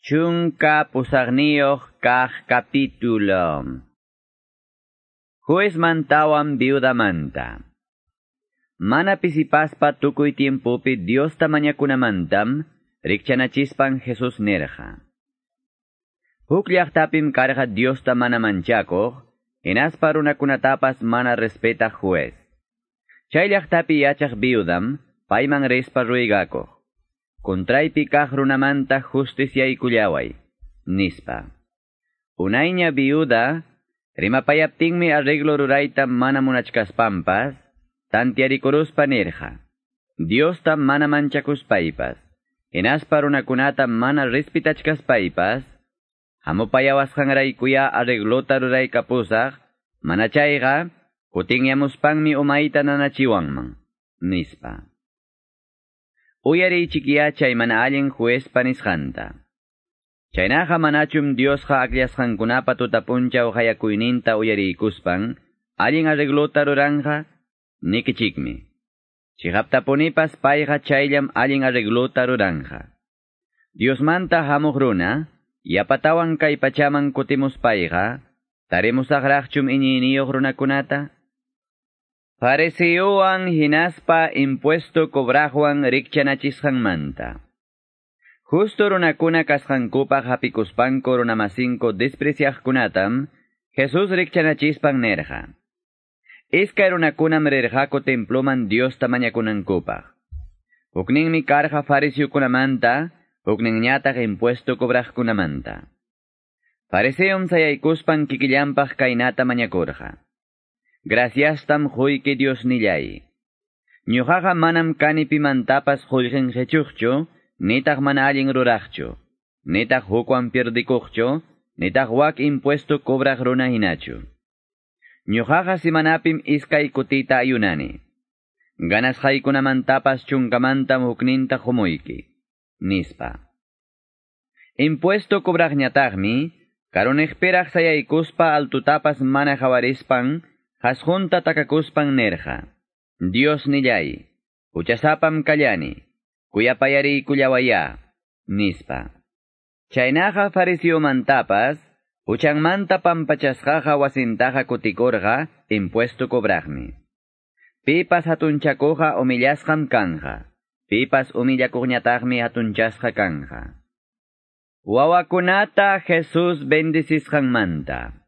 Chunka pusagniyoh kah capítulo. Juez mantawan viuda manta. Mana pisipaspa tukuy tiempopi Dios tamañakunamantam, rikchanachispan Jesús nerja. Huk llaqtapim karqa Dios mana manchakoq, inaspa runakunatapas mana respeta juez. Chay llaqtapi yachaq viudam, payman respa ruigakoq. Contraipi kaq runamanta justiciaykuyaway, nispa. Unayña viuda, rimapayaptinmi arreglo rurayta mana munachkaspampas, tantiarikuruspa nirja. Diosta mana manchakuspaypas, hinaspa runakunata mana respitachkaspaypas, hamupayawasqanraykuya arreglota ruraykapusaq, mana chayqa, kutinyamuspanmi umayta nanachiwanman, nispa. Uyarichikiya chay mana allin juezpa nisqanta. Chaynaqa manachum Diosqa akllashqankunapa tutapunchaw hayakuyninta uyarikuspan, allin arreglota ruranja, nikichikmi. Chihaptapunipas payqa chayllam allin arreglota ruranja. Diosmanta hamuq runa, yapatawan kay pachaman kutimuspayqa, tarimusaqraqchum iñiniyuq runakunata? Pareciyuwan hinaspa impuesto cobrajwan rikchanachisqanmanta. Justo runakuna kasqankupaq hapikuspanko runamasinko despreciaqkunatam, Jesus rikchanachispan nerja. Iskay runakunam rirqaku temploman Dios tamañakunankupaq. Hukninmi karqa fariseokunamanta, hukninñataq impuesto cobraqkunamanta. Fariseum sayaykuspan kikillanpaq kaynata mañakurqa. Graciastam huyki Dios nillay. Ñuqaqa manam kanipimantapas qullqinqichuqchu, nitaq mana allin ruraqchu, nitaq hukwan pierdikuqchu, nitaq wak impuesto cobraq runa hinachu. Ñuqaqa simanapim iskay kutita ayunani. Ganas haykunamantapas chunkamantam hukninta humuyki. Nispa. Impuesto cobraqñataqmi, karunejperaq sayaykuspa altutapas mana jawarispan, hasjunta takakuspan nerja. Dios nillay, huchasapam kallani, kuyapayari kuyawaya, nispa. Chaynaqa fariseo-mantapas, Uchanmanta pampachasqaqa wasintaqa kutikurqa impuesto cobraqmi. Pipas hatunchakuqa umillasqam kanja. Pipas umillakuqñataqmi hatunchasqa kanja. Wawakunata Jesus bendisisqanmanta.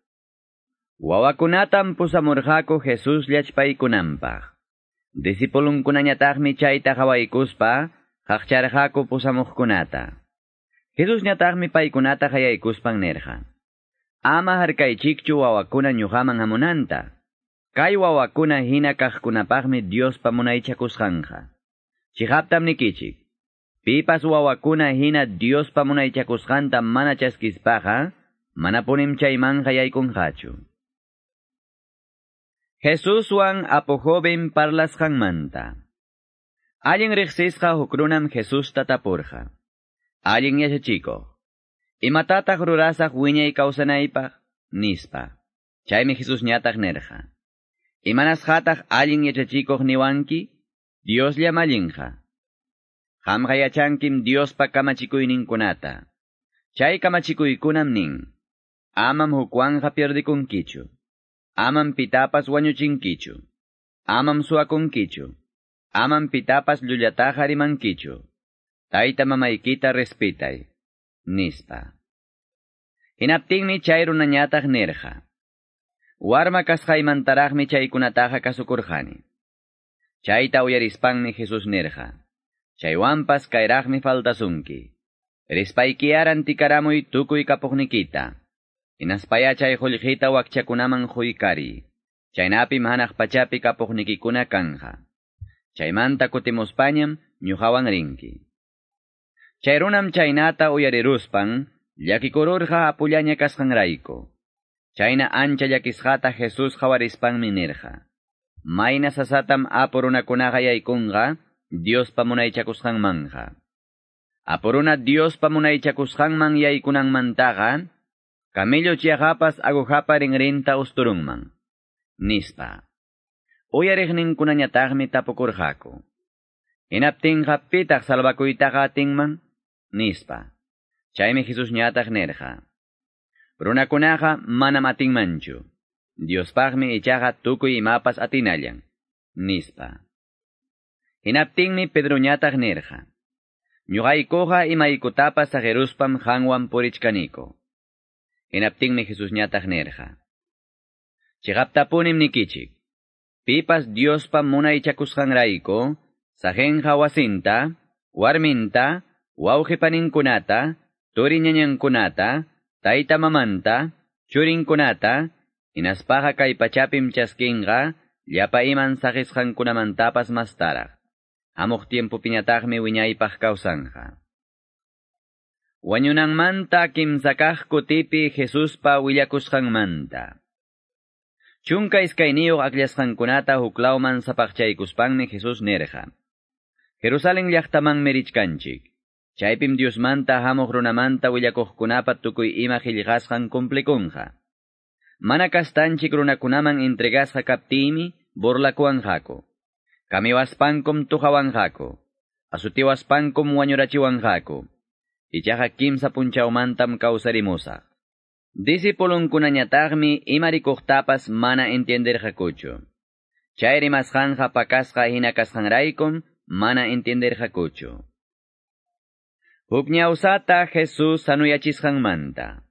Wawakunatam pusamurqaku Jesus llachpaykunanpaq. Disipulunkunañataqmi chayta hawaykuspa, haqcharqaku pusamuqkunata. Jesus ñataqmi paykunata hayaykuspan nerqa. Ama harkaychikchu wawakuna ñuqaman hamunanta. Kay wawakuna hina kaqkunapaqmi Dios pamunaychakusqanja. Chihaptam nikichik. Pipas wawakuna hina Dios pamunaychakusqanta mana chaskispaqa, mana punim chaymanja yaykunqachu. Jesuswan apojoven parlasqanmanta. Allin riqsisqa hukrunam Jesus tatapurqa. Allin yachachiko. Imatataq rurasaq wiñay kawsanaypaq, nispa. Chaymi Jesus ñataq nerja. Imanasqataq allin yachachikuq niwanki, Dios llamallinja. Qamqa yachankim Diospa kamachikuyninkunata. Chay kamachikuykunam nin. Amam hukwanja pierdikunkichu. Amam pitapas wañuchinkichu. Amam suakunkichu. Amam pitapas llullataja rimankichu. Tayta mamaykita respetay. Nispa. Hinaptinmi chay runañataq nirqa. Warma kasqaymantaraqmi chaykunataqa kasukurqani. Chayta uyarispanmi Jesus nirqa. Chaywampas kayraqmi faltasunki. Rispaykiyaran tikaramuy tukuy kapuqnikita. Inaspaya chay qullqita wakchakunaman huykari. Chaynapim hanaq pachapi kapuqnikikuna kanja. Chaymanta kutimuspañam ñuqawan rinki. Chay runam chaynata uyariruspan, llakikururqa apullaña kasqanrayku. Chayna ancha llakisqata Jesus qawarispanmi nirqa. Mayna sasatam apu runakunaqa yaykunqa, Dios pamunaychakusqanmanja. Apuruna Dios pamunaychakusqanman yaykunanmantaqa, camello chiaqapas agujapa rinrinta usturunman. Nispa. Uyariqninkunañataqmi tapukurqaku. Hinaptinqa pitaq salvakuytaqa atinman? Nispa. Chaymi Jesus ñataq nerja. Runakunaqa mana matinmanchu. Diospaqmi ichaqa tukuy imapas atinallan. Nispa. Hinaptinmi Pedro ñataq nerja. Ñuqaykuqa imaykutapas sageruspam hanwan purichkaniko. Hinaptinmi Jesus ñataq nerja. Chigaptapunim nikichik. Pipas Diospa munaychakusqanrayku, sajenja wasinta, warminta, wawqipaninkunata, turiñañankunata, tayta mamanta, churinkunata, inaspaqa kay pachapim chaskinqa, llapa iman sagisqankunamantapas mastaraq. Hamuq tiempopiñataqmi wiñaypaq kawsanqa. Wañunanmanta kimsakaq kutipi Jesuspa willakusqanmanta. Chunka iskayniyuq akllashqankunata huklawman sapaqchaykuspanmi Jesus nerja. Jerusalén llaqtamanmi richkanchik. Chaypim Diosmanta hamuq runamanta willakuqkunapa tukuy ima qillqasqan cumplikunqa. Mana kastanchik runakunaman entregasqa kaptimi burlakuwanqaku. Kamiwaspankum tuqawanqaku. Asutiwaspankum. Ichaqa kimsa punchawmantam kawsarimusaq. Disipulunkunañataqmi imarikuqtapas mana entenderqakuchu. Chayri masqanja pakasqa hina kasqanraykum mana entenderqakuchu. Hukñawsata Jesús sanuyachisqanmanta.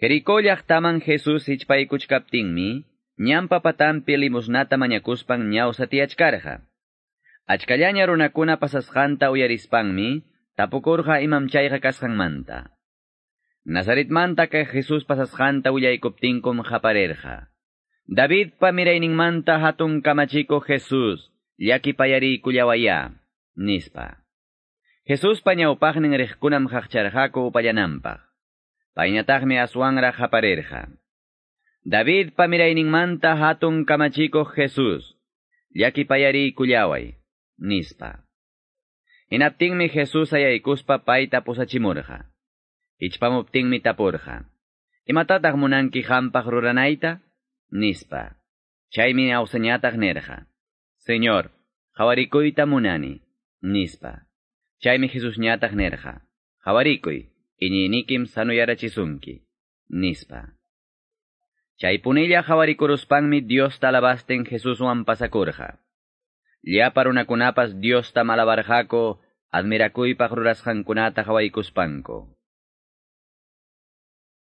Jericó llaqtaman Jesús hichpaykuchkaptinmi, ñampa patampi limusnata mañakuspan ñawsatiyachkarqa. Achkallaña runakuna pasasqanta uyarispanmi, tapukurqa imam chayqa kasqanmanta. Nazaretmanta que Jesús pasasqanta uyaykuptinkum qaparerqa. Davidpa mirayninmanta hatun kamachiko Jesús, llakipayarikullawaya, nispa. Jesús pañawpaqnin riqkunam haqcharqaku upallanampaq. Payñataqmi aswanra qaparerqa. David pamirayninmanta hatun kamachikuq Jesús, llakipayarikullaway, nispa. Hinaptinmi Jesús ayaykuspa payta pusachimurqa. Ichpamuptinmi tapurqa. Imatataq munanki hampaq ruranayta? Nispa. Chaymi awsañataq nerqa. Señor, qawarikuyta munani, nispa. Chaymi Jesus ñataq nerqa. Qawarikuy, iñinikim sanuyarachisunki, nispa. Chay punilla qawarikuruspanmi Diosta alabasten Jesuswan pasakurqa. Llapa runakunapas Diosta malabarqaku admirakuypaq rurasqankunata qawaykuspanku.